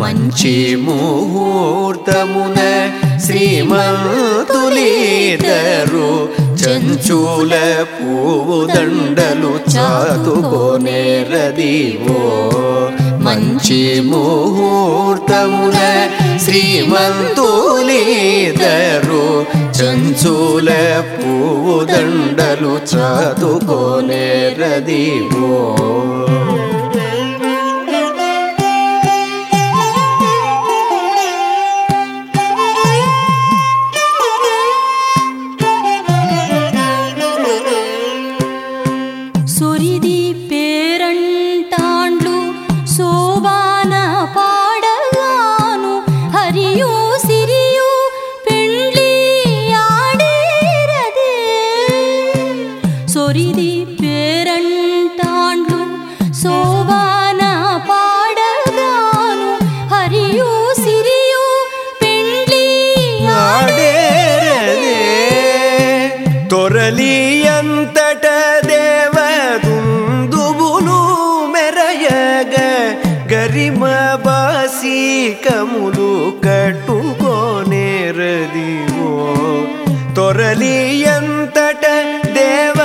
మంచి ముహూర్తమున శ్రీమంత శ్రీమంతులీదరు చంచూల పువ్వు దండలు చాతుకోనేరదివో మంచి ముహూర్తమున శ్రీమంతులీదరు చంచూల పువ్వు దండలు చాతుకోనేరదివో சொரிதி பேரண் தாண்டு சோபான பாடலானு ஹரியோ சிரியோ பெண்லி ஆடேரதே சொரிதி గరిమ బాసీకములు కట్టుకోనేరదివో. తొరలి ఎంతట దేవ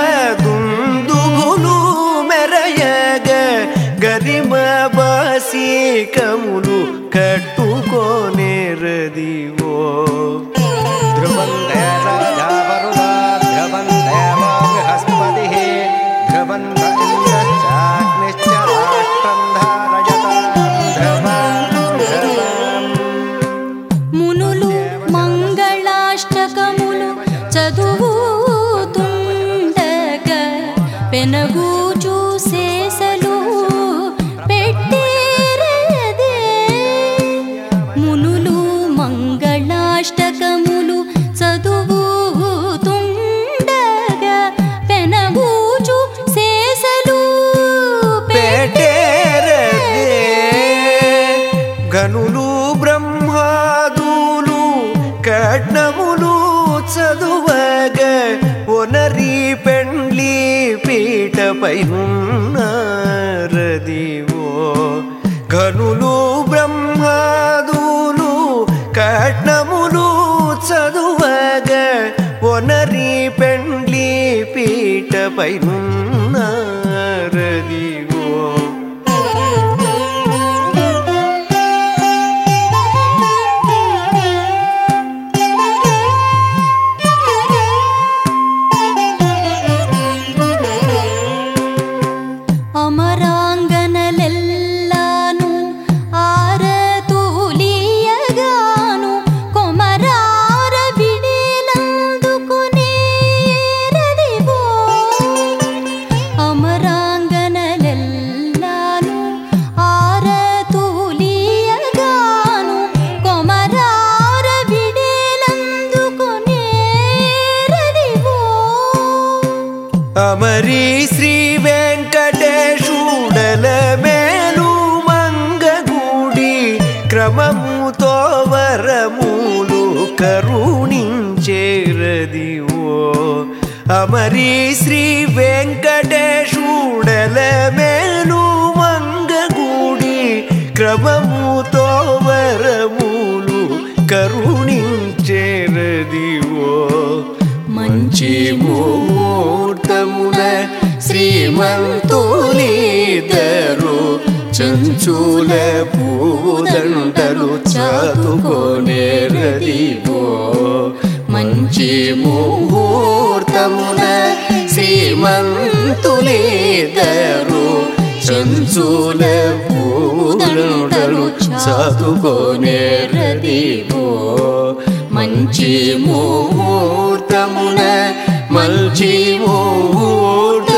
పెనగూచు శేషలు పెట్టేరదే. మునులు మంగళాష్టకములు చదువుతుండగ పెనగూచు శేషలు పెట్టేరదే. గనులు బ్రహ్మాదులు కట్నములు చదువగ పై ఉన్నరదివో కనులు బ్రహ్మాదులు కట్నములు చదువగ ఒనరి పెండ్లి పీటపై ఉన్నరదివో అమరి శ్రీ వెంకటేశుడల మేలు మంగగూడి క్రమముతో వరములు ఓ అమరి శ్రీ వెంకటేశుడల మేలు మంగగూడి క్రమముతో వరములు ఓ మంచి ముహూర్తమున శ్రీమంతులీదరు చంచుల పూదండలు చాతుకోనేరదివో మంచి ముహూర్తమున శ్రీమంతులీదరు చంచుల పూదండలు చాతుకోనేరదివో మంచి ముహూర్తమున మంచి ముహూర్తమున